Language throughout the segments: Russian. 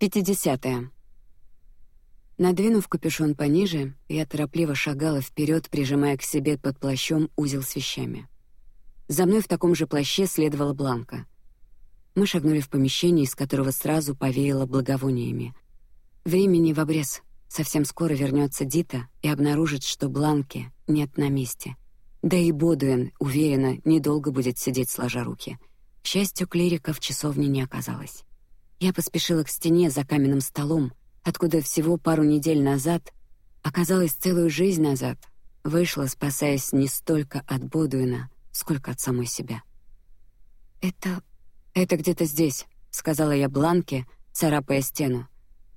Пятидесятое. Надвинув капюшон пониже, я торопливо шагала вперед, прижимая к себе под плащом узел с вещами. За мной в таком же плаще следовала Бланка. Мы шагнули в помещение, из которого сразу повеяло благовониями. Времени в обрез. Совсем скоро вернется Дита и обнаружит, что Бланки нет на месте. Да и Бодуэн, уверена, недолго будет сидеть сложа руки. К счастью, клирика в часовне не оказалось. Я поспешила к стене за каменным столом, откуда всего пару недель назад, оказалось целую жизнь назад, вышла, спасаясь не столько от Бодуина, сколько от самой себя. Это, это где-то здесь, сказала я Бланке, царапая стену.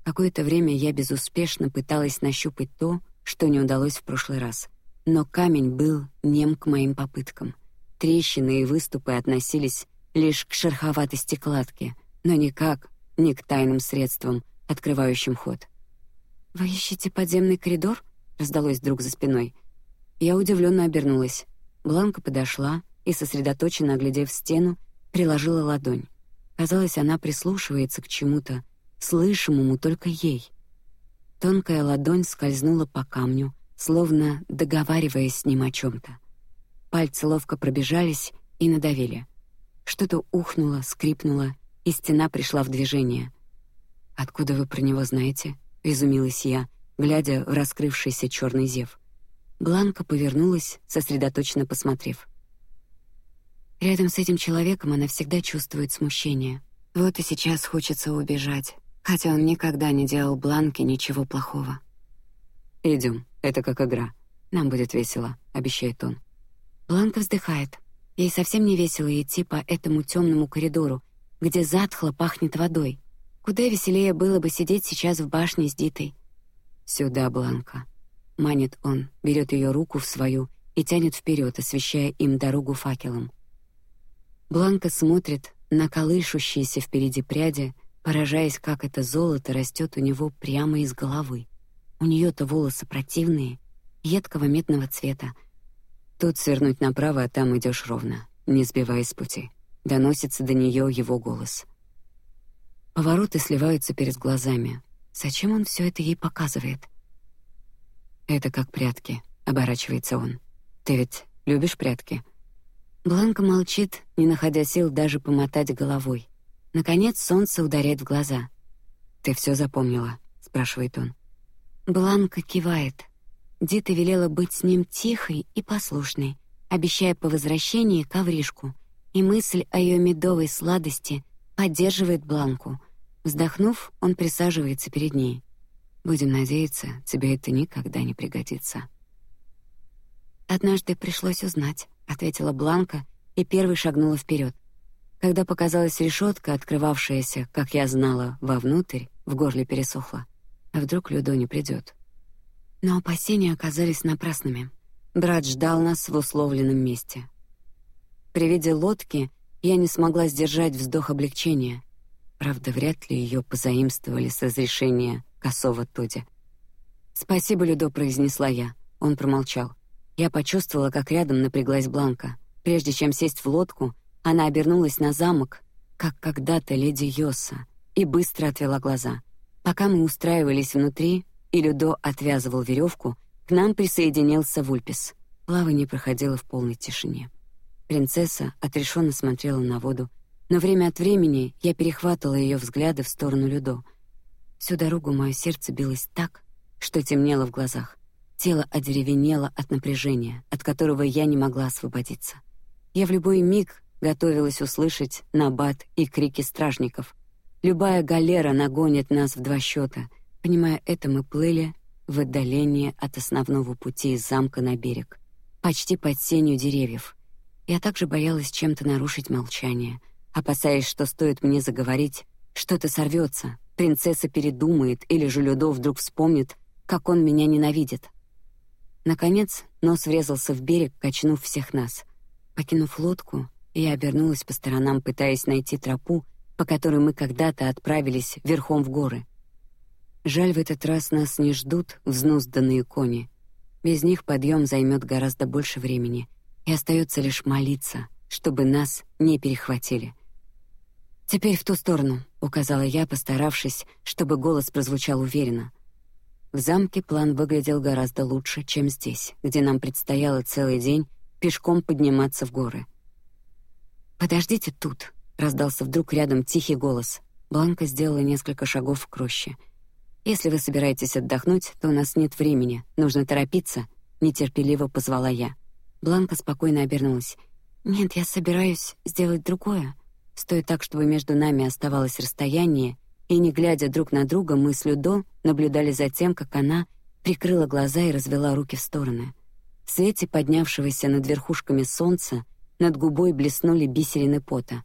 Какое-то время я безуспешно пыталась нащупать то, что не удалось в прошлый раз, но камень был нем к моим попыткам. Трещины и выступы относились лишь к шероховатости кладки, но никак ни к тайным средствам, открывающим ход. Вы ищете подземный коридор? раздалось вдруг за спиной. Я удивленно обернулась. Бланка подошла и сосредоточенно оглядев стену, приложила ладонь. Казалось, она прислушивается к чему-то, слышимому только ей. Тонкая ладонь скользнула по камню, словно договариваясь с ним о чем-то. Пальцы ловко пробежались и надавили. Что-то ухнуло, скрипнуло, и стена пришла в движение. Откуда вы про него знаете? изумилась я, глядя в раскрывшийся черный зев. Бланка повернулась, сосредоточенно посмотрев. Рядом с этим человеком она всегда чувствует смущение. Вот и сейчас хочется убежать, хотя он никогда не делал Бланке ничего плохого. Идем, это как игра. Нам будет весело, обещает он. Бланка вздыхает. Ей совсем не весело идти по этому темному коридору, где затхло пахнет водой. Куда веселее было бы сидеть сейчас в башне с Дитой. Сюда, Бланка. Манит он, берет ее руку в свою и тянет вперед, освещая им дорогу факелом. Бланка смотрит на колышущиеся впереди пряди, поражаясь, как это золото растет у него прямо из головы. У нее-то волосы противные, едкого медного цвета. Тут свернуть направо, а там идешь ровно, не сбиваясь с пути доносится до нее его голос. Повороты сливаются перед глазами. Зачем он все это ей показывает? Это как прятки, оборачивается он. Ты ведь любишь прятки? Бланка молчит, не находя сил даже помотать головой. Наконец солнце ударяет в глаза. Ты все запомнила? спрашивает он. Бланка кивает. Дита велела быть с ним тихой и послушной, обещая по возвращении ковришку, и мысль о ее медовой сладости поддерживает Бланку. Вздохнув, он присаживается перед ней. Будем надеяться, тебе это никогда не пригодится. Однажды пришлось узнать, ответила Бланка и первой шагнула вперед. Когда показалась решетка, открывавшаяся, как я знала, вовнутрь, в горле пересохло. А вдруг Людо не придет? Но опасения оказались напрасными. Брат ждал нас в условленном месте. При виде лодки я не смогла сдержать вздох облегчения. Правда, вряд ли ее позаимствовали с разрешения косого Тоди. Спасибо, Людо, произнесла я. Он промолчал. Я почувствовала, как рядом напряглась Бланка. Прежде чем сесть в лодку, она обернулась на замок, как когда-то леди Йоса, и быстро отвела глаза. Пока мы устраивались внутри, и Людо отвязывал веревку, к нам присоединился Вульпис. Плавание проходило в полной тишине. Принцесса отрешенно смотрела на воду, но время от времени я перехватывала ее взгляды в сторону Людо. Всю дорогу мое сердце билось так, что темнело в глазах. Тело одеревенело от напряжения, от которого я не могла освободиться. Я в любой миг готовилась услышать набат и крики стражников. Любая галера нагонит нас в два счета. Понимая это, мы плыли в отдалении от основного пути из замка на берег, почти под сенью деревьев. Я также боялась чем-то нарушить молчание, опасаясь, что стоит мне заговорить, что-то сорвется, принцесса передумает или же Людо вдруг вспомнит, как он меня ненавидит. Наконец нос врезался в берег, качнув всех нас. Покинув лодку, я обернулась по сторонам, пытаясь найти тропу, по которой мы когда-то отправились верхом в горы. Жаль, в этот раз нас не ждут взнузданные кони. Без них подъем займет гораздо больше времени, и остается лишь молиться, чтобы нас не перехватили. «Теперь в ту сторону», — указала я, постаравшись, чтобы голос прозвучал уверенно. В замке план выглядел гораздо лучше, чем здесь, где нам предстояло целый день пешком подниматься в горы. «Подождите тут», — раздался вдруг рядом тихий голос. Бланка сделала несколько шагов к роще. «Если вы собираетесь отдохнуть, то у нас нет времени, нужно торопиться», — нетерпеливо позвала я. Бланка спокойно обернулась. «Нет, я собираюсь сделать другое. Стоя так, чтобы между нами оставалось расстояние, и не глядя друг на друга, мы с Людо наблюдали за тем, как она прикрыла глаза и развела руки в стороны. В свете поднявшегося над верхушками солнца над губой блеснули бисерины пота.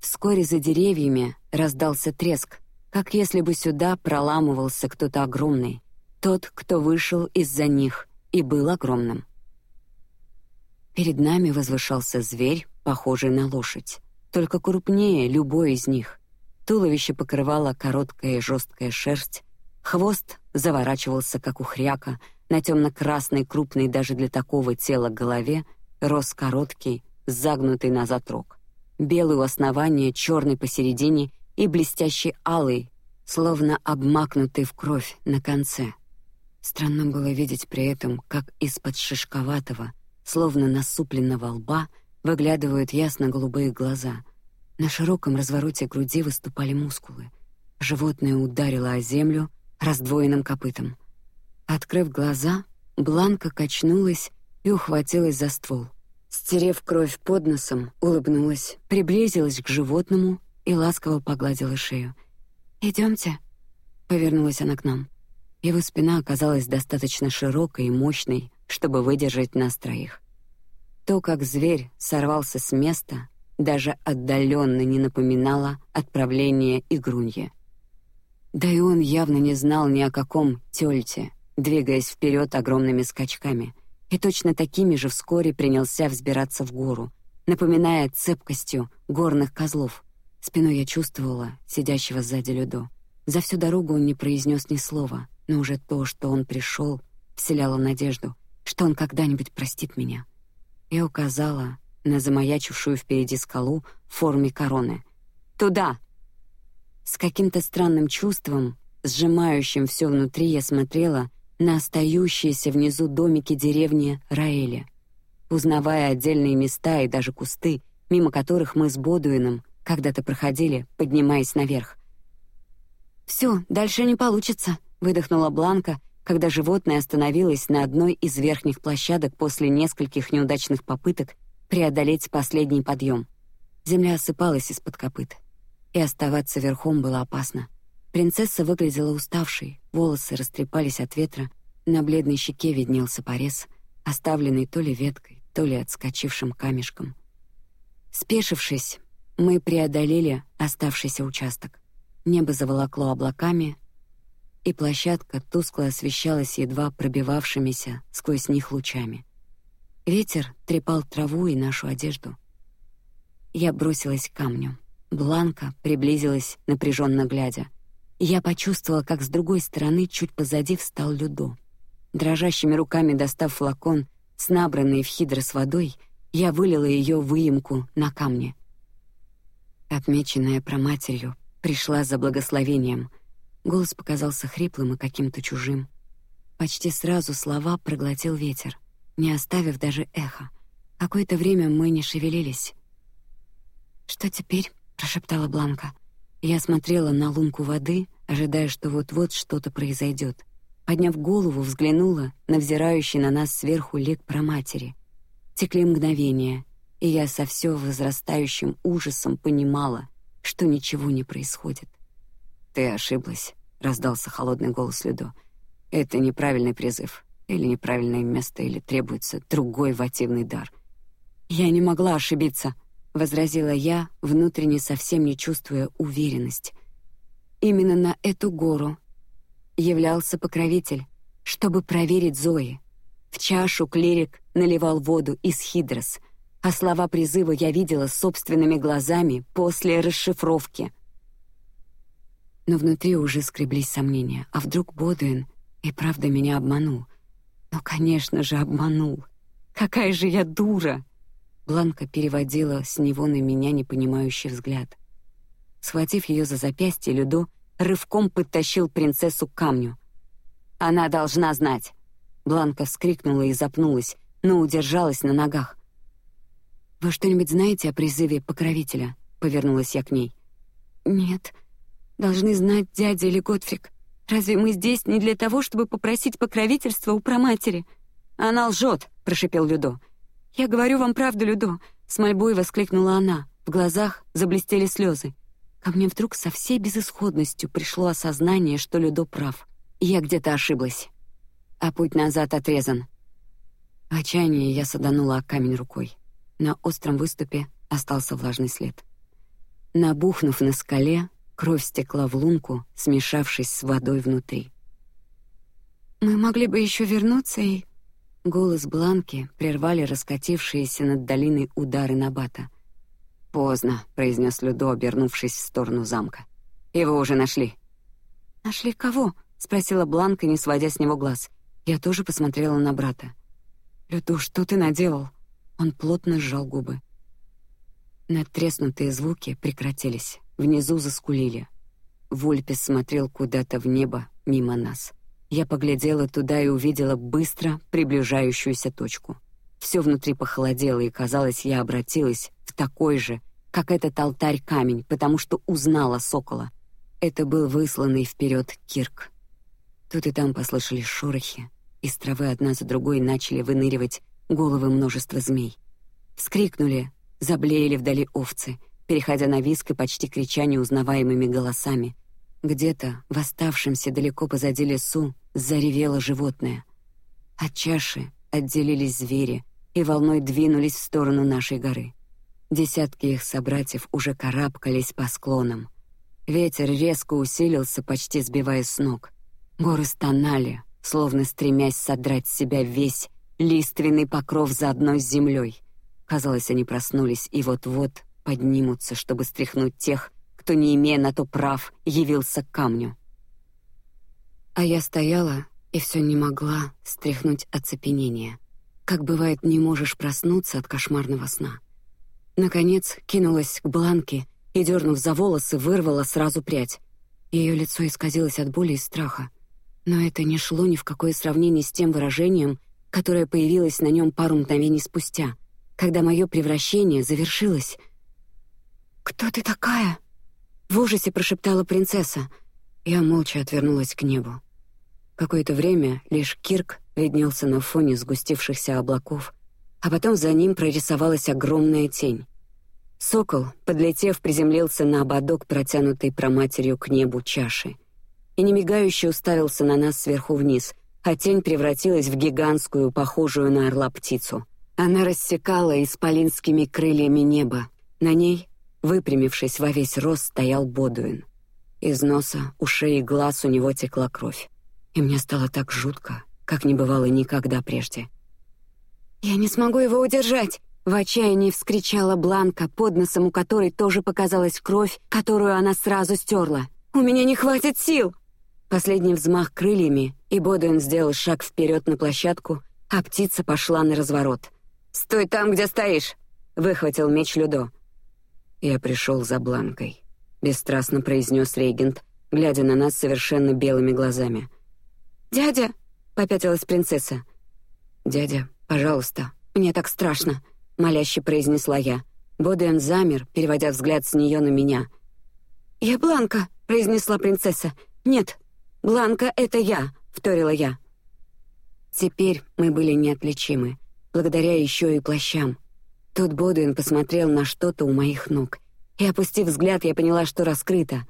Вскоре за деревьями раздался треск, как если бы сюда проламывался кто-то огромный, тот, кто вышел из-за них и был огромным. Перед нами возвышался зверь, похожий на лошадь только крупнее любой из них. Туловище покрывало короткая жесткая шерсть, хвост заворачивался как у хряка, на темно-красной крупной даже для такого тела голове рос короткий, загнутый назад рог. Белый у основания, черный посередине и блестящий алый, словно обмакнутый в кровь на конце. Странно было видеть при этом, как из-под шишковатого, словно насупленного лба, выглядывают ясно-голубые глаза. На широком развороте груди выступали мускулы. Животное ударило о землю раздвоенным копытом. Открыв глаза, Бланка качнулась и ухватилась за ствол. Стерев кровь под носом, улыбнулась, приблизилась к животному и ласково погладила шею. Идемте, повернулась она к нам. Его спина оказалась достаточно широкой и мощной, чтобы выдержать нас троих. То, как зверь сорвался с места, даже отдаленно не напоминало отправление игрунья. Да и он явно не знал ни о каком тёльте, двигаясь вперед огромными скачками, и точно такими же вскоре принялся взбираться в гору, напоминая цепкостью горных козлов. Спиной я чувствовала сидящего сзади Людо. За всю дорогу он не произнес ни слова, но уже то, что он пришел, вселяло надежду, что он когда-нибудь простит меня. Я указала на замаячившую впереди скалу в форме короны. Туда. С каким-то странным чувством, сжимающим все внутри, я смотрела на остающиеся внизу домики деревни Раэли, узнавая отдельные места и даже кусты, мимо которых мы с Бодуином когда-то проходили, поднимаясь наверх. Все, дальше не получится, выдохнула Бланка, когда животное остановилось на одной из верхних площадок после нескольких неудачных попыток преодолеть последний подъем. Земля осыпалась из-под копыт, и оставаться верхом было опасно. Принцесса выглядела уставшей, волосы растрепались от ветра, на бледной щеке виднелся порез, оставленный то ли веткой, то ли отскочившим камешком. Спешившись, мы преодолели оставшийся участок. Небо заволокло облаками, и площадка тускло освещалась едва пробивавшимися сквозь них лучами. Ветер трепал траву и нашу одежду. Я бросилась к камню. Бланка приблизилась, напряженно глядя. Я почувствовала, как с другой стороны, чуть позади, встал Людо. Дрожащими руками достав флакон с набранной в хидро с водой, я вылила ее в выемку на камне. Отмеченная проматерью пришла за благословением — Голос показался хриплым и каким-то чужим. Почти сразу слова проглотил ветер, не оставив даже эха. Какое-то время мы не шевелились. Что теперь? прошептала Бланка. Я смотрела на лунку воды, ожидая, что вот-вот что-то произойдет. Подняв голову, взглянула на взирающий на нас сверху лик про матери. Текли мгновения, и я со все возрастающим ужасом понимала, что ничего не происходит. Ты ошиблась, раздался холодный голос Людо. Это неправильный призыв, или неправильное место, или требуется другой вативный дар. Я не могла ошибиться, возразила я, внутренне совсем не чувствуя уверенность. Именно на эту гору являлся покровитель, чтобы проверить Зои. В чашу клирик наливал воду из хидрос, а слова призыва я видела собственными глазами после расшифровки но внутри уже скреблись сомнения. А вдруг Бодуин и правда меня обманул? Ну, конечно же, обманул. Какая же я дура! Бланка переводила с него на меня непонимающий взгляд. Схватив ее за запястье, Людо рывком подтащил принцессу к камню. Она должна знать. Бланка вскрикнула и запнулась, но удержалась на ногах. Вы что-нибудь знаете о призыве покровителя? Повернулась я к ней. Нет, должны знать дядя или Готфрик. Разве мы здесь не для того, чтобы попросить покровительства у проматери? Она лжет, прошепел Людо. Я говорю вам правду, Людо. С мольбой воскликнула она. В глазах заблестели слезы. Ко мне вдруг со всей безысходностью пришло осознание, что Людо прав. Я где-то ошиблась, а путь назад отрезан. В отчаянии я саданула камень рукой. На остром выступе остался влажный след. Набухнув на скале, кровь стекла в лунку, смешавшись с водой внутри. Мы могли бы еще вернуться и голос Бланки прервали раскатившиеся над долиной удары Набата. Поздно, произнес Людо, обернувшись в сторону замка. Его уже нашли. Нашли кого? спросила Бланка, не сводя с него глаз. Я тоже посмотрела на брата. Людо, что ты наделал? Он плотно сжал губы. Надтреснутые звуки прекратились. Внизу заскулили. Вульпес смотрел куда-то в небо мимо нас. Я поглядела туда и увидела быстро приближающуюся точку. Все внутри похолодело, и казалось, я обратилась в такой же, как этот алтарь камень, потому что узнала сокола. Это был высланный вперед Кирк. Тут и там послышались шорохи, из травы одна за другой начали выныривать головы множества змей. Вскрикнули, заблеяли вдали овцы, переходя на виск и почти крича неузнаваемыми голосами. Где-то в оставшемся далеко позади лесу заревело животное. От чаши отделились звери и волной двинулись в сторону нашей горы. Десятки их собратьев уже карабкались по склонам. Ветер резко усилился, почти сбивая с ног. Горы стонали, словно стремясь содрать с себя весь лиственный покров заодно с землей. Казалось, они проснулись и вот-вот поднимутся, чтобы стряхнуть тех, кто не имея на то прав явился к камню. А я стояла и все не могла стряхнуть оцепенение. Как бывает, не можешь проснуться от кошмарного сна. Наконец кинулась к Бланке и, дернув за волосы, вырвала сразу прядь. Ее лицо исказилось от боли и страха, но это не шло ни в какое сравнение с тем выражением, которое появилось на нем пару мгновений спустя, когда мое превращение завершилось. Кто ты такая? В ужасе прошептала принцесса. Я молча отвернулась к небу. Какое-то время лишь Кирк виднелся на фоне сгустившихся облаков, а потом за ним прорисовалась огромная тень. Сокол, подлетев, приземлился на ободок, протянутый проматерью к небу чаши, и немигающе уставился на нас сверху вниз, а тень превратилась в гигантскую, похожую на орла птицу. Она рассекала исполинскими крыльями небо. На ней, выпрямившись во весь рост, стоял Бодуин. Из носа, ушей и глаз у него текла кровь и мне стало так жутко, как не бывало никогда прежде. Я не смогу его удержать! В отчаянии вскричала Бланка, под носом у которой тоже показалась кровь, которую она сразу стерла. У меня не хватит сил! Последний взмах крыльями, и Бодуин сделал шаг вперед на площадку, а птица пошла на разворот. Стой там, где стоишь! Выхватил меч Людо. Я пришел за Бланкой, бесстрастно произнес регент, глядя на нас совершенно белыми глазами. «Дядя!» — попятилась принцесса. «Дядя, пожалуйста, мне так страшно», — моляще произнесла я. Боден замер, переводя взгляд с нее на меня. «Я Бланка», — произнесла принцесса. «Нет, Бланка — это я», — вторила я. Теперь мы были неотличимы, благодаря еще и плащам. Тут Бодуин посмотрел на что-то у моих ног, и опустив взгляд, я поняла, что раскрыто.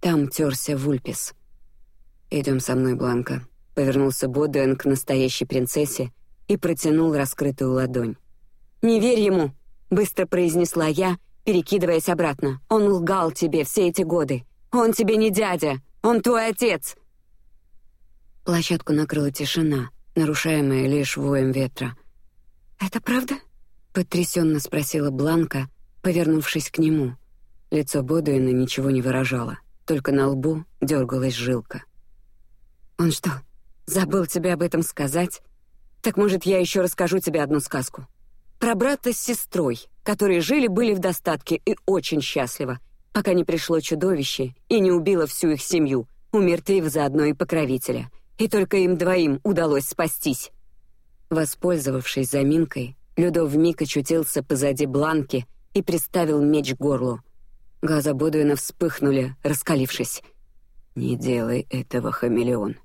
Там терся Вульпис. Идем со мной, Бланка. Повернулся Бодуэн к настоящей принцессе и протянул раскрытую ладонь. Не верь ему, быстро произнесла я, перекидываясь обратно. Он лгал тебе все эти годы. Он тебе не дядя, он твой отец. Площадку накрыла тишина, нарушаемая лишь воем ветра. Это правда? Потрясенно спросила Бланка, повернувшись к нему. Лицо Бодуэна ничего не выражало, только на лбу дергалась жилка. Он что, забыл тебе об этом сказать? Так может, я еще расскажу тебе одну сказку про брата с сестрой, которые жили были в достатке и очень счастливо. пока не пришло чудовище и не убило всю их семью, умертвив заодно и покровителя. И только им двоим удалось спастись. Воспользовавшись заминкой, Людо вмиг очутился позади Бланки и приставил меч к горлу. Глаза Бодуина вспыхнули, раскалившись. «Не делай этого, хамелеон».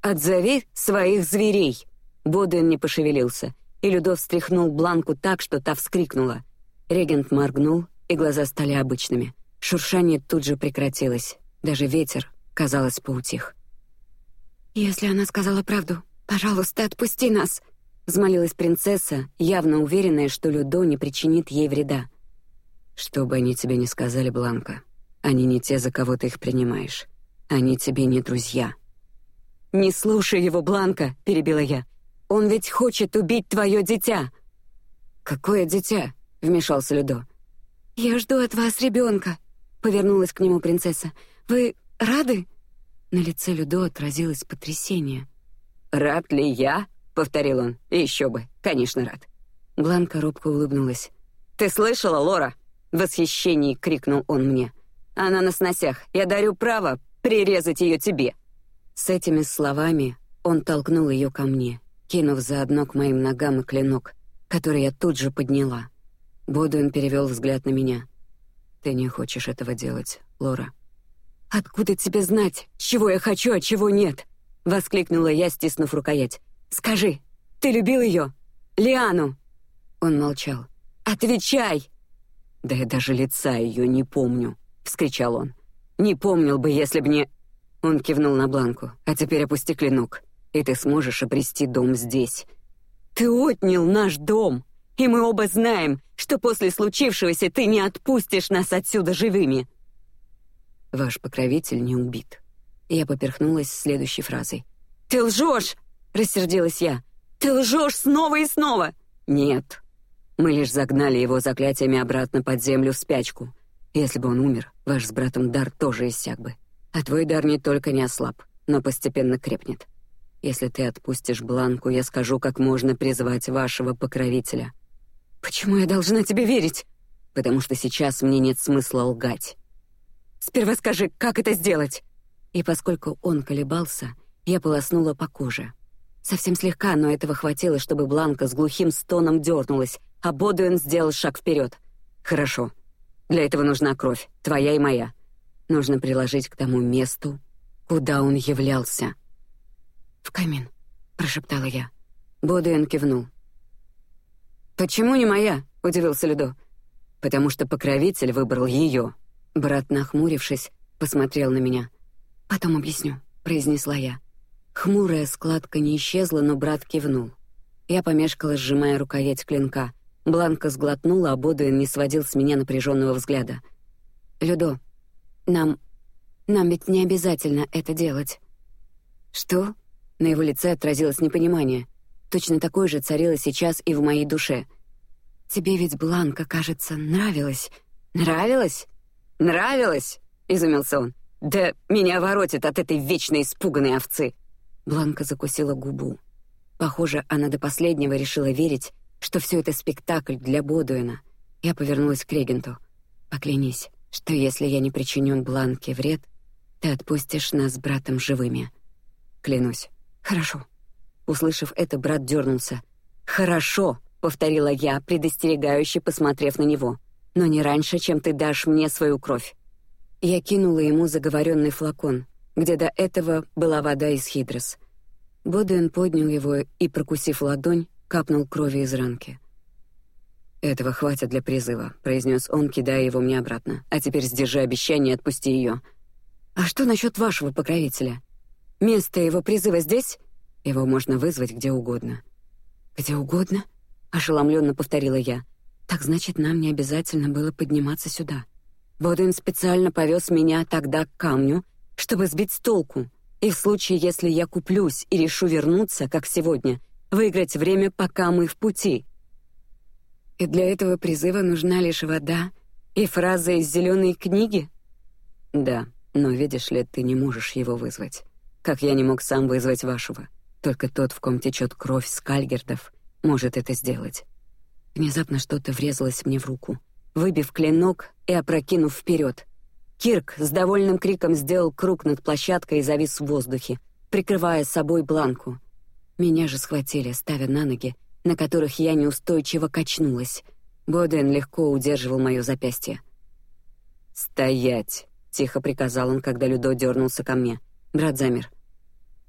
«Отзови своих зверей!» Бодуин не пошевелился, и Людо встряхнул Бланку так, что та вскрикнула. Регент моргнул, и глаза стали обычными. Шуршание тут же прекратилось. Даже ветер, казалось, поутих. «Если она сказала правду, пожалуйста, отпусти нас!» Взмолилась принцесса, явно уверенная, что Людо не причинит ей вреда. Что бы они тебе ни сказали, Бланка, они не те, за кого ты их принимаешь. Они тебе не друзья. Не слушай его, Бланка, перебила я. Он ведь хочет убить твое дитя. Какое дитя? вмешался Людо. Я жду от вас ребенка. Повернулась к нему принцесса. Вы рады? На лице Людо отразилось потрясение. Рад ли я? Повторил он. Еще бы, конечно, рад. Бланка робко улыбнулась. Ты слышала, Лора? В восхищении крикнул он мне. Она на сносях. Я дарю право прирезать ее тебе. С этими словами он толкнул ее ко мне, кинув заодно к моим ногам и клинок, который я тут же подняла. Бодуин перевел взгляд на меня. Ты не хочешь этого делать, Лора. Откуда тебе знать, чего я хочу, а чего нет? воскликнула я, стиснув рукоять. Скажи, ты любил ее, Лиану? Он молчал. Отвечай. Да я даже лица ее не помню, вскричал он. Не помнил бы, если б не. Он кивнул на бланку. А теперь опусти клинок, и ты сможешь обрести дом здесь. Ты отнял наш дом, и мы оба знаем, что после случившегося ты не отпустишь нас отсюда живыми. Ваш покровитель не убит. Я поперхнулась следующей фразой. Ты лжешь! Рассердилась я. Ты лжешь снова и снова. Нет, мы лишь загнали его заклятиями обратно под землю в спячку. Если бы он умер, ваш с братом дар тоже иссяк бы. А твой дар не только не ослаб, но постепенно крепнет. Если ты отпустишь Бланку, я скажу, как можно призвать вашего покровителя. Почему я должна тебе верить? Потому что сейчас мне нет смысла лгать. Сперва скажи, как это сделать? И поскольку он колебался, я полоснула по коже. Совсем слегка, но этого хватило, чтобы Бланка с глухим стоном дернулась, а Бодуэн сделал шаг вперед. Хорошо. Для этого нужна кровь, твоя и моя. Нужно приложить к тому месту, куда он являлся. В камин, прошептала я. Бодуэн кивнул. Почему не моя? удивился Людо. Потому что покровитель выбрал ее. Брат, нахмурившись, посмотрел на меня. Потом объясню, произнесла я. Хмурая складка не исчезла, но брат кивнул. Я помешкала, сжимая рукоять клинка. Бланка сглотнула, а Бодуин не сводил с меня напряженного взгляда. Людо, нам, нам ведь не обязательно это делать. Что? На его лице отразилось непонимание. Точно такое же царило сейчас и в моей душе. Тебе ведь Бланка, кажется, нравилась. Нравилась? Нравилась? Изумился он. Да меня воротит от этой вечной испуганной овцы. Бланка закусила губу. Похоже, она до последнего решила верить, что все это спектакль для Бодуэна. Я повернулась к регенту. Поклянись, что если я не причиню Бланке вред, ты отпустишь нас с братом живыми. Клянусь. Хорошо. Услышав это, брат дернулся. Хорошо, повторила я, предостерегающе посмотрев на него. Но не раньше, чем ты дашь мне свою кровь. Я кинула ему заговоренный флакон, где до этого была вода из хидрос. Бодуэн поднял его и, прокусив ладонь, капнул крови из ранки. Этого хватит для призыва, произнес он, кидая его мне обратно. А теперь сдержи обещание, и отпусти ее. А что насчет вашего покровителя? Место его призыва здесь? Его можно вызвать где угодно. Где угодно? Ошеломленно повторила я. Так значит, нам не обязательно было подниматься сюда. Бодуин специально повез меня тогда к камню, чтобы сбить с толку. И в случае, если я куплюсь и решу вернуться, как сегодня, выиграть время, пока мы в пути. И для этого призыва нужна лишь вода и фраза из зеленой книги. Да, но видишь ли, ты не можешь его вызвать, как я не мог сам вызвать вашего. Только тот, в ком течет кровь скальгердов, может это сделать. Внезапно что-то врезалось мне в руку, выбив клинок и опрокинув вперед. Кирк с довольным криком сделал круг над площадкой и завис в воздухе, прикрывая собой бланку. Меня же схватили, ставя на ноги, на которых я неустойчиво качнулась. Боден легко удерживал мое запястье. «Стоять!» — тихо приказал он, когда Людо дернулся ко мне. Брат замер.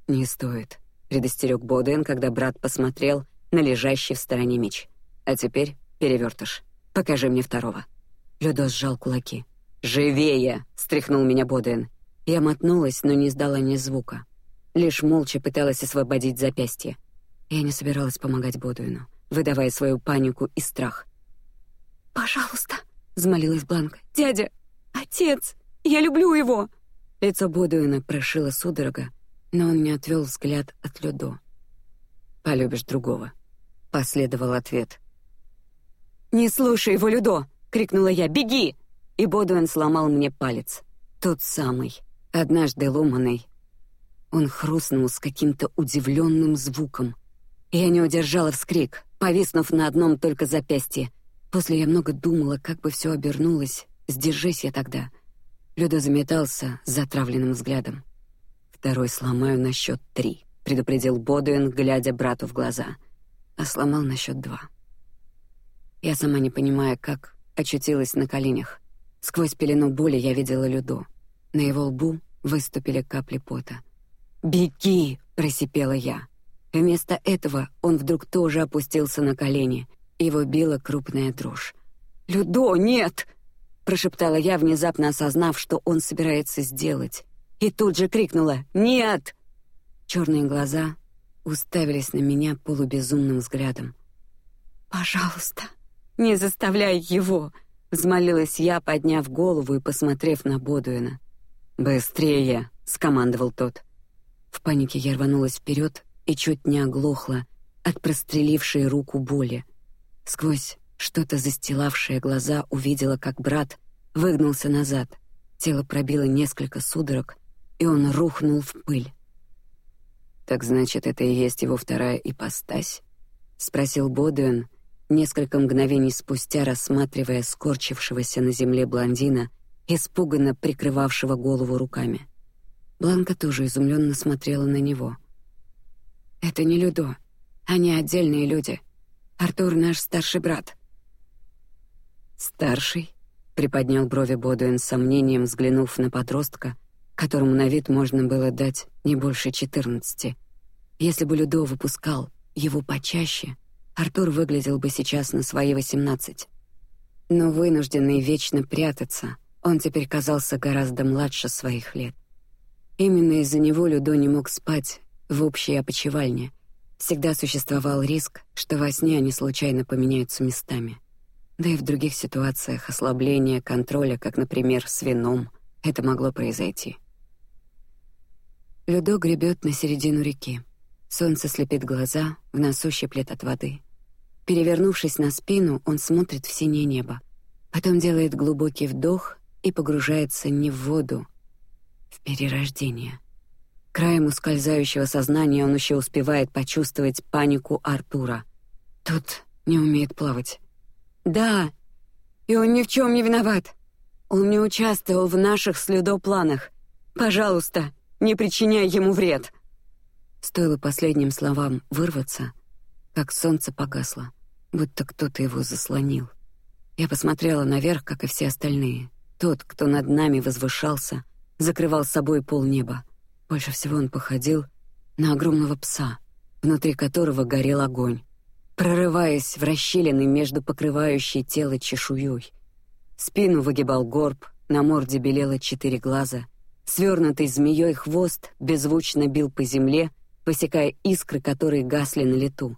«Не стоит», — предостерег Боден, когда брат посмотрел на лежащий в стороне меч. «А теперь перевертыш. Покажи мне второго». Людо сжал кулаки. «Живее!» — стряхнул меня Боден. Я мотнулась, но не издала ни звука. Лишь молча пыталась освободить запястье. Я не собиралась помогать Бодуину, выдавая свою панику и страх. «Пожалуйста», — взмолилась Бланка. «Дядя, отец, я люблю его!» Лицо Бодуина прошило судорога, но он не отвел взгляд от Людо. «Полюбишь другого», — последовал ответ. «Не слушай его, Людо!» — крикнула я. «Беги!» И Бодуин сломал мне палец. Тот самый, однажды ломаный. Он хрустнул с каким-то удивленным звуком. Я не удержала вскрик, повиснув на одном только запястье. После я много думала, как бы все обернулось, сдержись я тогда. Людо заметался затравленным взглядом. Второй сломаю на счет три, предупредил Бодуин, глядя брату в глаза, а сломал на счет два. Я сама не понимая, как очутилась на коленях. Сквозь пелену боли я видела Людо. На его лбу выступили капли пота. «Беги!» — просипела я. Вместо этого он вдруг тоже опустился на колени. Его била крупная дрожь. «Людо, нет!» прошептала я, внезапно осознав, что он собирается сделать, и тут же крикнула: "Нет!" Черные глаза уставились на меня полубезумным взглядом. "Пожалуйста, не заставляй его", взмолилась я, подняв голову и посмотрев на Бодуина. "Быстрее!" скомандовал тот. В панике я рванулась вперед и чуть не оглохла от прострелившей руку боли. Сквозь что-то застилавшее глаза увидела, как брат выгнулся назад. Тело пробило несколько судорог, и он рухнул в пыль. Так значит, это и есть его вторая ипостась? спросил Бодуэн, несколько мгновений спустя рассматривая скорчившегося на земле блондина, испуганно прикрывавшего голову руками. Бланка тоже изумленно смотрела на него. Это не Людо, они отдельные люди. Артур наш старший брат. Старший? Приподнял брови Бодуэн с сомнением, взглянув на подростка, которому на вид можно было дать не больше четырнадцати. Если бы Людо выпускал его почаще, Артур выглядел бы сейчас на свои восемнадцать. Но вынужденный вечно прятаться, он теперь казался гораздо младше своих лет. Именно из-за него Людо не мог спать в общей опочивальне. Всегда существовал риск, что во сне они случайно поменяются местами. Да и в других ситуациях ослабления контроля, как, например, с вином, это могло произойти. Людо гребет на середину реки. Солнце слепит глаза, в носу щиплет от воды. Перевернувшись на спину, он смотрит в синее небо. Потом делает глубокий вдох и погружается не в воду, в перерождение. Краем ускользающего сознания он еще успевает почувствовать панику Артура. Тот не умеет плавать. Да, и он ни в чем не виноват. Он не участвовал в наших следопланах. Пожалуйста, не причиняй ему вред. Стоило последним словам вырваться, как солнце погасло, будто кто-то его заслонил. Я посмотрела наверх, как и все остальные. Тот, кто над нами возвышался, закрывал собой пол неба. Больше всего он походил на огромного пса, внутри которого горел огонь прорываясь в расщелины между покрывающей тело чешуей. Спину выгибал горб, на морде белело четыре глаза. Свернутый змеей хвост беззвучно бил по земле, посекая искры, которые гасли на лету.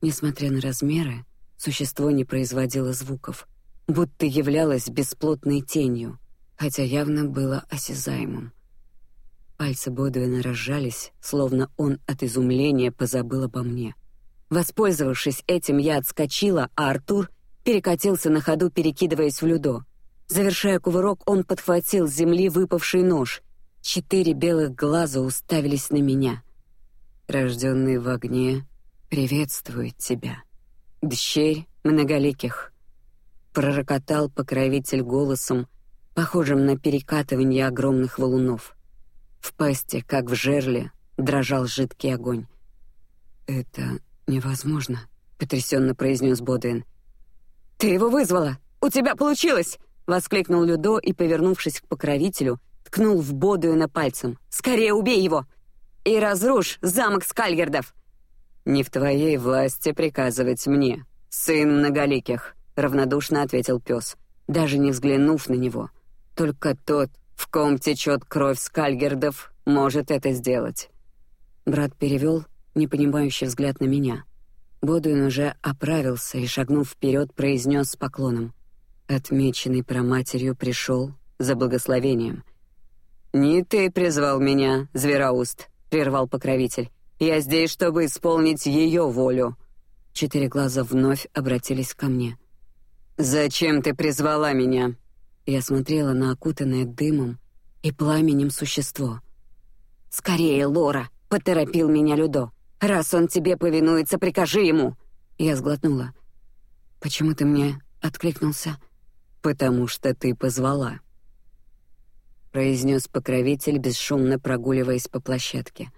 Несмотря на размеры, существо не производило звуков, будто являлось бесплотной тенью, хотя явно было осязаемым. Пальцы Бодуина разжались, словно он от изумления позабыл обо мне — Воспользовавшись этим, я отскочила, а Артур перекатился на ходу, перекидываясь в людо. Завершая кувырок, он подхватил с земли выпавший нож. Четыре белых глаза уставились на меня. Рожденный в огне приветствует тебя, дщерь многоликих. Пророкотал покровитель голосом, похожим на перекатывание огромных валунов. В пасти, как в жерле, дрожал жидкий огонь. Это невозможно, потрясенно произнес Бодуин. Ты его вызвала. У тебя получилось! воскликнул Людо и, повернувшись к покровителю, ткнул в Бодуина пальцем. Скорее убей его и разрушь замок Скальгердов. Не в твоей власти приказывать мне, сын многоликих, равнодушно ответил пес, даже не взглянув на него. Только тот, в ком течет кровь Скальгердов, может это сделать. Брат перевел непонимающий взгляд на меня. Бодуин уже оправился и, шагнув вперед, произнес с поклоном: "Отмеченный проматерью пришел за благословением. Не ты призвал меня, звероуст, прервал покровитель. Я здесь, чтобы исполнить ее волю. Четыре глаза вновь обратились ко мне. Зачем ты призвала меня? Я смотрела на окутанное дымом и пламенем существо. Скорее, Лора, поторопил меня Людо. Раз он тебе повинуется, прикажи ему. Я сглотнула. Почему ты мне откликнулся? Потому что ты позвала произнес покровитель, бесшумно прогуливаясь по площадке.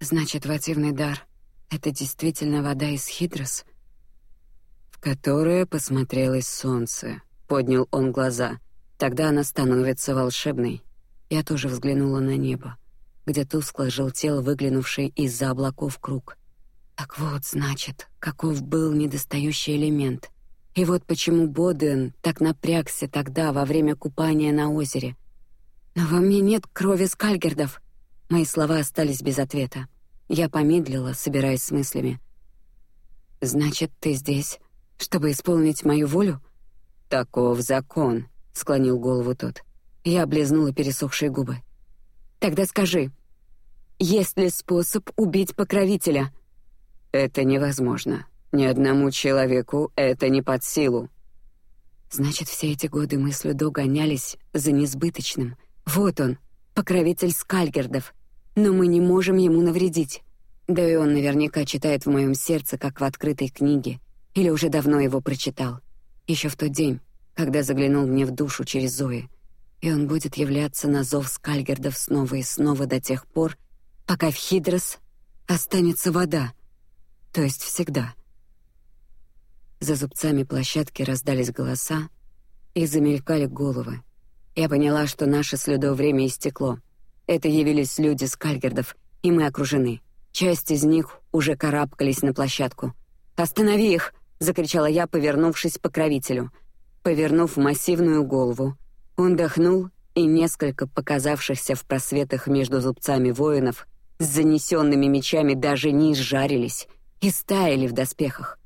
Значит, вативный дар — это действительно вода из Хидрос, в которое посмотрелось солнце. Поднял он глаза. Тогда она становится волшебной. Я тоже взглянула на небо, где тускло желтел выглянувший из-за облаков круг. Так вот, значит, каков был недостающий элемент. И вот почему Боден так напрягся тогда во время купания на озере — но во мне нет крови скальгердов. Мои слова остались без ответа. Я помедлила, собираясь с мыслями. Значит, ты здесь, чтобы исполнить мою волю? Таков закон, склонил голову тот. Я облизнула пересохшие губы. Тогда скажи, есть ли способ убить покровителя? Это невозможно. Ни одному человеку это не под силу. Значит, все эти годы мы с Людо гонялись за несбыточным, вот он, покровитель Скальгердов, но мы не можем ему навредить. Да и он наверняка читает в моем сердце, как в открытой книге, или уже давно его прочитал. Еще в тот день, когда заглянул мне в душу через Зои, и он будет являться на зов Скальгердов снова и снова до тех пор, пока в Хидрос останется вода, то есть всегда. За зубцами площадки раздались голоса и замелькали головы. Я поняла, что наше следое время истекло. Это явились люди с Кальгердов, и мы окружены. Часть из них уже карабкались на площадку. Останови их! закричала я, повернувшись к покровителю. Повернув массивную голову, он дохнул, и несколько показавшихся в просветах между зубцами воинов с занесенными мечами даже не изжарились и стаяли в доспехах.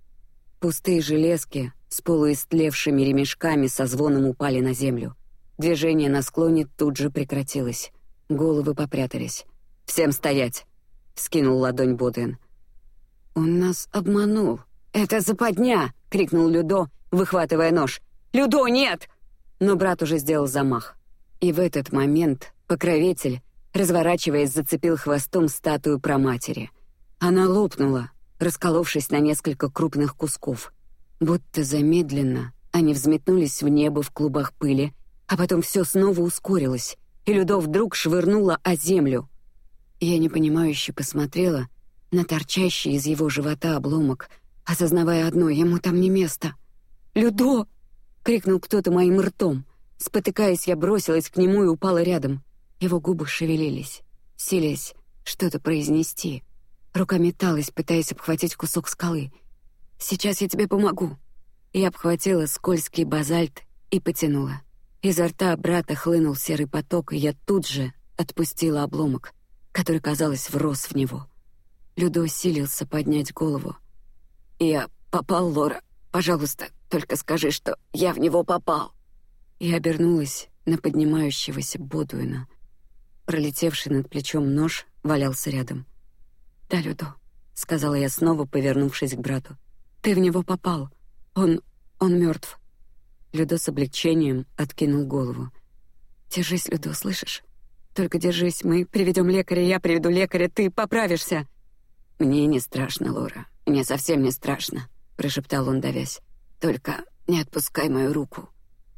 Пустые железки с полуистлевшими ремешками со звоном упали на землю. Движение на склоне тут же прекратилось. Головы попрятались. Всем стоять! Скинул ладонь Боден. Он нас обманул. Это западня! крикнул Людо, выхватывая нож. Людо, нет! Но брат уже сделал замах. И в этот момент покровитель, разворачиваясь, зацепил хвостом статую проматери. Она лопнула, расколовшись на несколько крупных кусков. Будто замедленно они взметнулись в небо в клубах пыли а потом все снова ускорилось, и Людо вдруг швырнула о землю. Я непонимающе посмотрела на торчащий из его живота обломок, осознавая одно: ему там не место. Людо! крикнул кто-то моим ртом. Спотыкаясь, я бросилась к нему и упала рядом. Его губы шевелились, силясь что-то произнести. Рука металась, пытаясь обхватить кусок скалы. Сейчас я тебе помогу. Я обхватила скользкий базальт и потянула. Изо рта брата хлынул серый поток, и я тут же отпустила обломок, который, казалось, врос в него. Людо усилился поднять голову. Я попал, Лора. Пожалуйста, только скажи, что я в него попал. Я обернулась на поднимающегося Бодуина. Пролетевший над плечом нож валялся рядом. Да, Людо, сказала я снова, повернувшись к брату. Ты в него попал. Он, он мертв. Людо с облегчением откинул голову. Держись, Людо, слышишь? Только держись, мы приведем лекаря, я приведу лекаря, ты поправишься. Мне не страшно, Лора, мне совсем не страшно, прошептал он, давясь. Только не отпускай мою руку.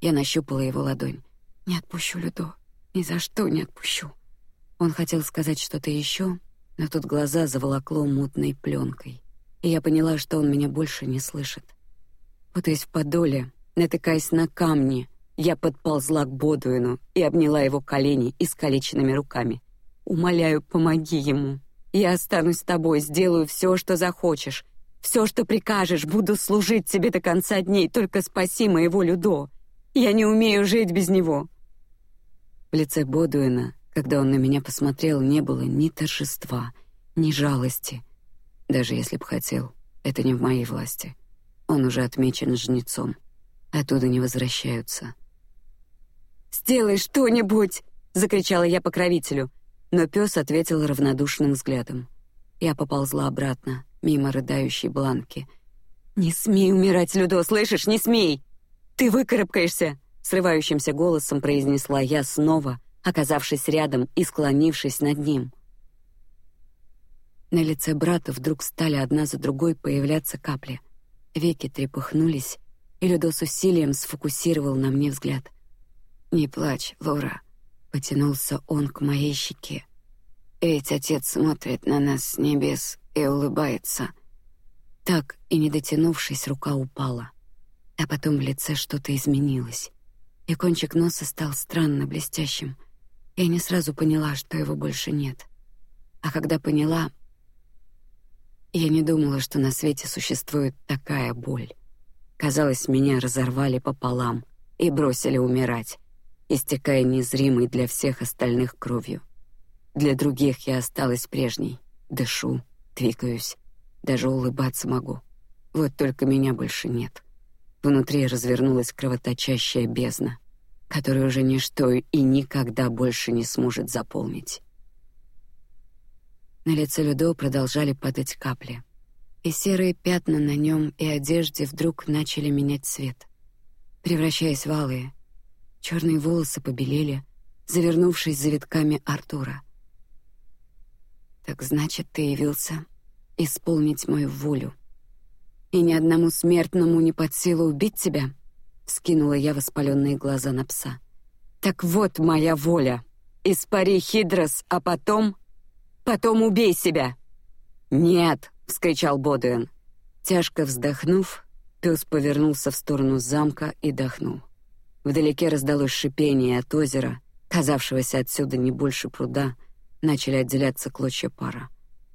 Я нащупала его ладонь. Не отпущу Людо, ни за что не отпущу. Он хотел сказать что-то еще, но тут глаза заволокло мутной пленкой, и я поняла, что он меня больше не слышит. Путаясь в подоле, натыкаясь на камни, я подползла к Бодуину и обняла его колени искалеченными руками. Умоляю, помоги ему. Я останусь с тобой, сделаю все, что захочешь, все, что прикажешь, буду служить тебе до конца дней. Только спаси моего Людо. Я не умею жить без него. В лице Бодуина, когда он на меня посмотрел, не было ни торжества, ни жалости. Даже если б хотел, это не в моей власти. Он уже отмечен жнецом. Оттуда не возвращаются. Сделай что-нибудь! закричала я покровителю, но пес ответил равнодушным взглядом. Я поползла обратно, мимо рыдающей Бланки. Не смей умирать, Людо, слышишь? Не смей! Ты выкарабкаешься! срывающимся голосом произнесла я снова, оказавшись рядом и склонившись над ним. На лице брата вдруг стали одна за другой появляться капли. Веки трепыхнулись, и Людо с усилием сфокусировал на мне взгляд. Не плачь, Лора, потянулся он к моей щеке. Ведь отец смотрит на нас с небес и улыбается. Так и не дотянувшись, рука упала, а потом в лице что-то изменилось и кончик носа стал странно блестящим. Я не сразу поняла, что его больше нет. А когда поняла, я не думала, что на свете существует такая боль. Казалось, меня разорвали пополам и бросили умирать, истекая незримой для всех остальных кровью. Для других я осталась прежней, дышу, двигаюсь, даже улыбаться могу. Вот только меня больше нет. Внутри развернулась кровоточащая бездна, которую уже ничто и никогда больше не сможет заполнить. На лице Людо продолжали падать капли, и серые пятна на нем и одежде вдруг начали менять цвет, превращаясь в алые. Черные волосы побелели, завернувшись завитками Артура. Так значит, ты явился исполнить мою волю и ни одному смертному не под силу убить тебя? Скинула я воспаленные глаза на пса. Так вот моя воля. Испари Хидрос, а потом... Потом убей себя. Нет, вскричал Бодуэн. Тяжко вздохнув, пес повернулся в сторону замка и дохнул. Вдалеке раздалось шипение от озера, казавшегося отсюда не больше пруда, начали отделяться клочья пара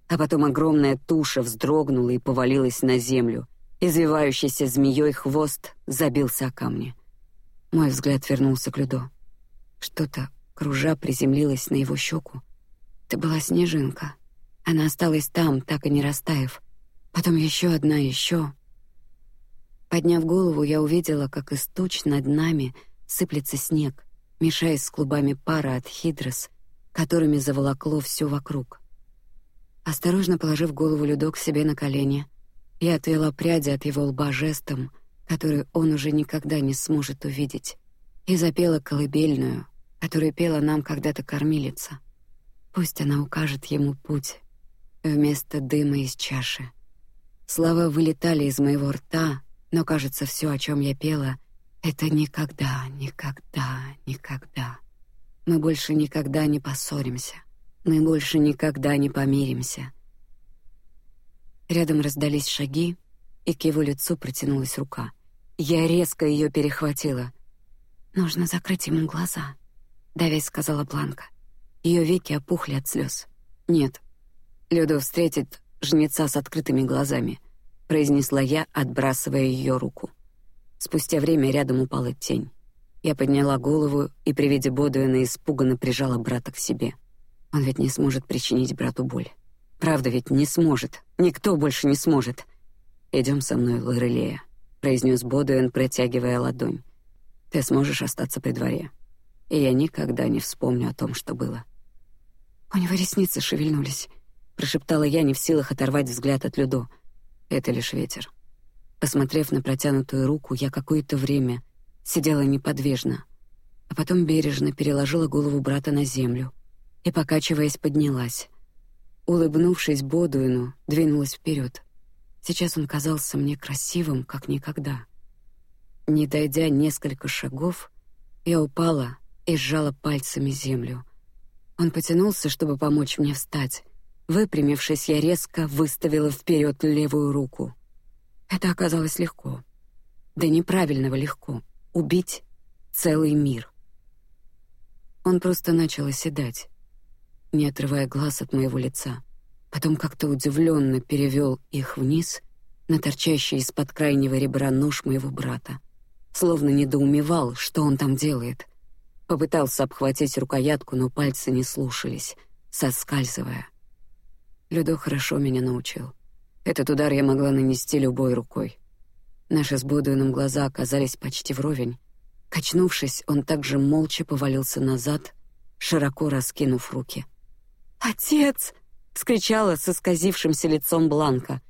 а потом огромная туша вздрогнула и повалилась на землю. Извивающийся змеей хвост забился о камни. Мой взгляд вернулся к Людо. Что-то, кружа, приземлилось на его щеку. Это была снежинка. Она осталась там, так и не растаяв. Потом еще одна, еще. Подняв голову, я увидела, как из туч над нами сыплется снег, мешаясь с клубами пара от хидрос, которыми заволокло все вокруг. Осторожно положив голову Людо к себе на колени, я отвела пряди от его лба жестом, который он уже никогда не сможет увидеть, и запела колыбельную, которую пела нам когда-то кормилица. Пусть она укажет ему путь вместо дыма из чаши. Слова вылетали из моего рта, но кажется, все, о чем я пела, это никогда, никогда, никогда. Мы больше никогда не поссоримся. Мы больше никогда не помиримся. Рядом раздались шаги, и к его лицу протянулась рука. Я резко ее перехватила. Нужно закрыть ему глаза, давясь сказала Бланка. Ее веки опухли от слез. Нет, Людо встретит жнеца с открытыми глазами, произнесла я, отбрасывая ее руку. Спустя время рядом упала тень. Я подняла голову и при виде Бодуэна испуганно прижала брата к себе. Он ведь не сможет причинить брату боль. Правда ведь не сможет. Никто больше не сможет. Идем со мной, Лорелея, произнес Бодуэн, протягивая ладонь. Ты сможешь остаться при дворе, и я никогда не вспомню о том, что было. У него ресницы шевельнулись, прошептала я, не в силах оторвать взгляд от Людо. Это лишь ветер. Посмотрев на протянутую руку, я какое-то время сидела неподвижно, а потом бережно переложила голову брата на землю и, покачиваясь, поднялась. Улыбнувшись Бодуину, двинулась вперед. Сейчас он казался мне красивым, как никогда. Не дойдя несколько шагов, я упала и сжала пальцами землю. Он потянулся, чтобы помочь мне встать. Выпрямившись, я резко выставила вперед левую руку. Это оказалось легко. Да неправильного легко. Убить целый мир. Он просто начал оседать, не отрывая глаз от моего лица. Потом как-то удивленно перевел их вниз на торчащий из-под крайнего ребра нож моего брата, словно недоумевал, что он там делает. Попытался обхватить рукоятку, но пальцы не слушались, соскальзывая. Людо хорошо меня научил. Этот удар я могла нанести любой рукой. Наши с Бодуином глаза оказались почти вровень. Качнувшись, он также молча повалился назад, широко раскинув руки. «Отец!» — скричала с исказившимся лицом Бланка.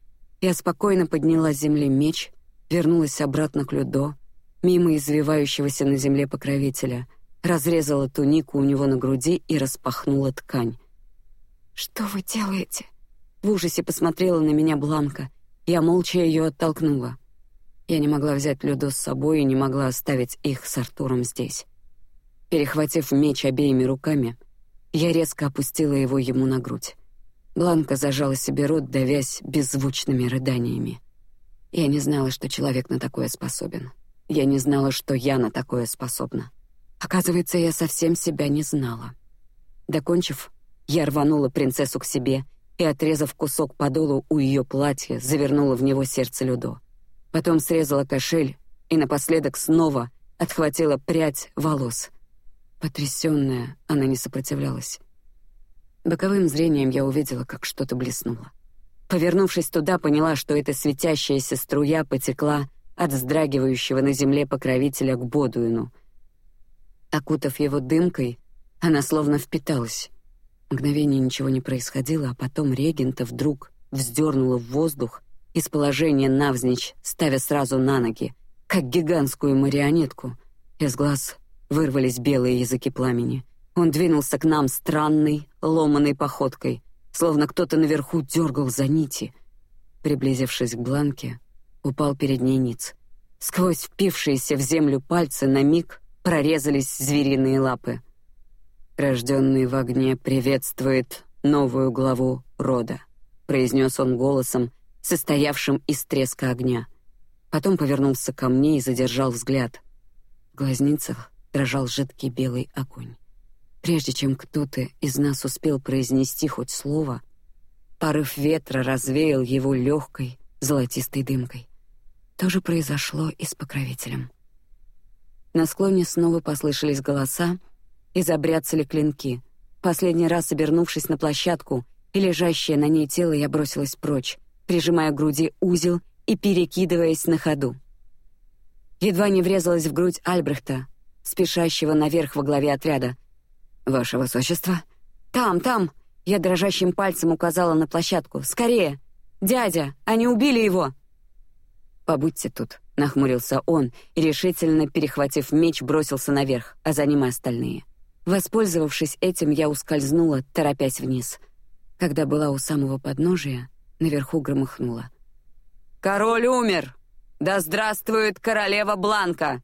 Я спокойно подняла с земли меч, вернулась обратно к Людо, мимо извивающегося на земле покровителя, разрезала тунику у него на груди и распахнула ткань. Что вы делаете? В ужасе посмотрела на меня Бланка. Я молча ее оттолкнула. Я не могла взять Людо с собой и не могла оставить их с Артуром здесь. Перехватив меч обеими руками, я резко опустила его ему на грудь. Бланка зажала себе рот, давясь беззвучными рыданиями. Я не знала, что человек на такое способен. Я не знала, что я на такое способна. Оказывается, я совсем себя не знала. Докончив, я рванула принцессу к себе и, отрезав кусок подолу у ее платья, завернула в него сердце Людо. Потом срезала кошель и напоследок снова отхватила прядь волос. Потрясенная, она не сопротивлялась. Боковым зрением я увидела, как что-то блеснуло. Повернувшись туда, поняла, что эта светящаяся струя потекла от вздрагивающего на земле покровителя к Бодуину. Окутав его дымкой, она словно впиталась. Мгновение ничего не происходило, а потом регента вдруг вздернула в воздух из положения навзничь, ставя сразу на ноги, как гигантскую марионетку. Из глаз вырвались белые языки пламени. Он двинулся к нам странной, ломаной походкой, словно кто-то наверху дергал за нити. Приблизившись к Бланке, упал перед ней ниц. Сквозь впившиеся в землю пальцы на миг прорезались звериные лапы. Рожденный в огне приветствует новую главу рода, произнес он голосом, состоявшим из треска огня. Потом повернулся ко мне и задержал взгляд. В глазницах дрожал жидкий белый огонь. Прежде чем кто-то из нас успел произнести хоть слово, порыв ветра развеял его легкой золотистой дымкой. То же произошло и с покровителем. На склоне снова послышались голоса и забряцали клинки. Последний раз обернувшись на площадку и лежащее на ней тело, я бросилась прочь, прижимая к груди узел и перекидываясь на ходу. Едва не врезалась в грудь Альбрехта, спешащего наверх во главе отряда, Ваше высочество, там, там. Я дрожащим пальцем указала на площадку. Скорее, дядя, они убили его. Побудьте тут, нахмурился он и решительно перехватив меч бросился наверх, а за ним и остальные. Воспользовавшись этим, я ускользнула, торопясь вниз. Когда была у самого подножия, наверху громыхнуло. Король умер. Да здравствует королева Бланка!